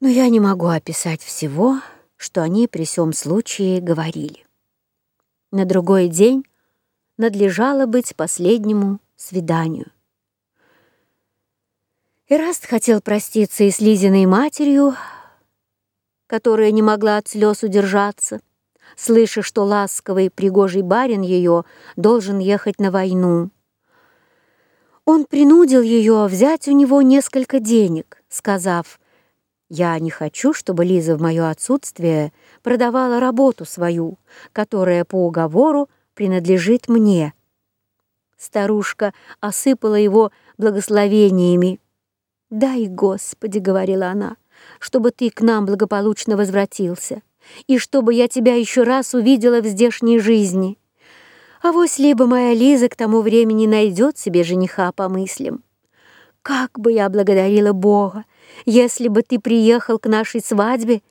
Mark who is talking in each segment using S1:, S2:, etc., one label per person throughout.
S1: Но я не могу описать всего, что они при всем случае говорили. На другой день надлежало быть последнему свиданию. Эраст хотел проститься и с Лизиной матерью, которая не могла от слез удержаться, слыша, что ласковый пригожий барин ее должен ехать на войну. Он принудил ее взять у него несколько денег, сказав, «Я не хочу, чтобы Лиза в мое отсутствие продавала работу свою, которая по уговору принадлежит мне». Старушка осыпала его благословениями. «Дай, Господи, — говорила она, — чтобы ты к нам благополучно возвратился, и чтобы я тебя еще раз увидела в здешней жизни». А вось либо моя Лиза к тому времени найдет себе жениха по мыслям. Как бы я благодарила Бога, если бы ты приехал к нашей свадьбе.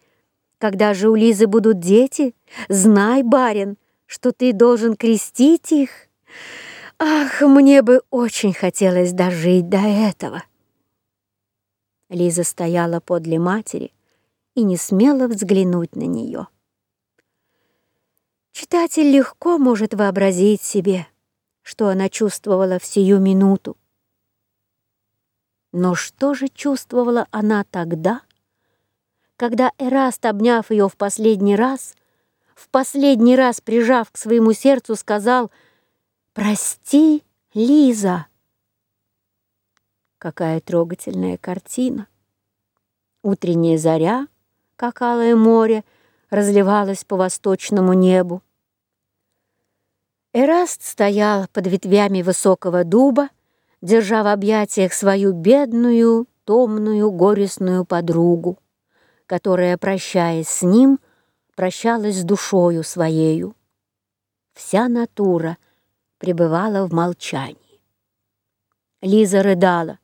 S1: Когда же у Лизы будут дети, знай, барин, что ты должен крестить их. Ах, мне бы очень хотелось дожить до этого. Лиза стояла подле матери и не смела взглянуть на нее. Читатель легко может вообразить себе, что она чувствовала в сию минуту. Но что же чувствовала она тогда, когда Эраст, обняв ее в последний раз, в последний раз прижав к своему сердцу, сказал «Прости, Лиза!» Какая трогательная картина! Утренняя заря, как алое море, разливалась по восточному небу. Эраст стоял под ветвями высокого дуба, держа в объятиях свою бедную, томную, горестную подругу, которая, прощаясь с ним, прощалась с душою своею. Вся натура пребывала в молчании. Лиза рыдала,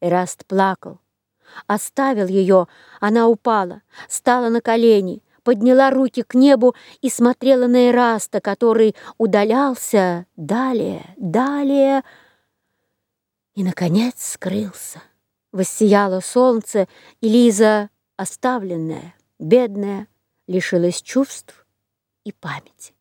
S1: Эраст плакал. Оставил ее, она упала, стала на колени, подняла руки к небу и смотрела на Эраста, который удалялся далее, далее, и, наконец, скрылся. Воссияло солнце, и Лиза, оставленная, бедная, лишилась чувств и памяти.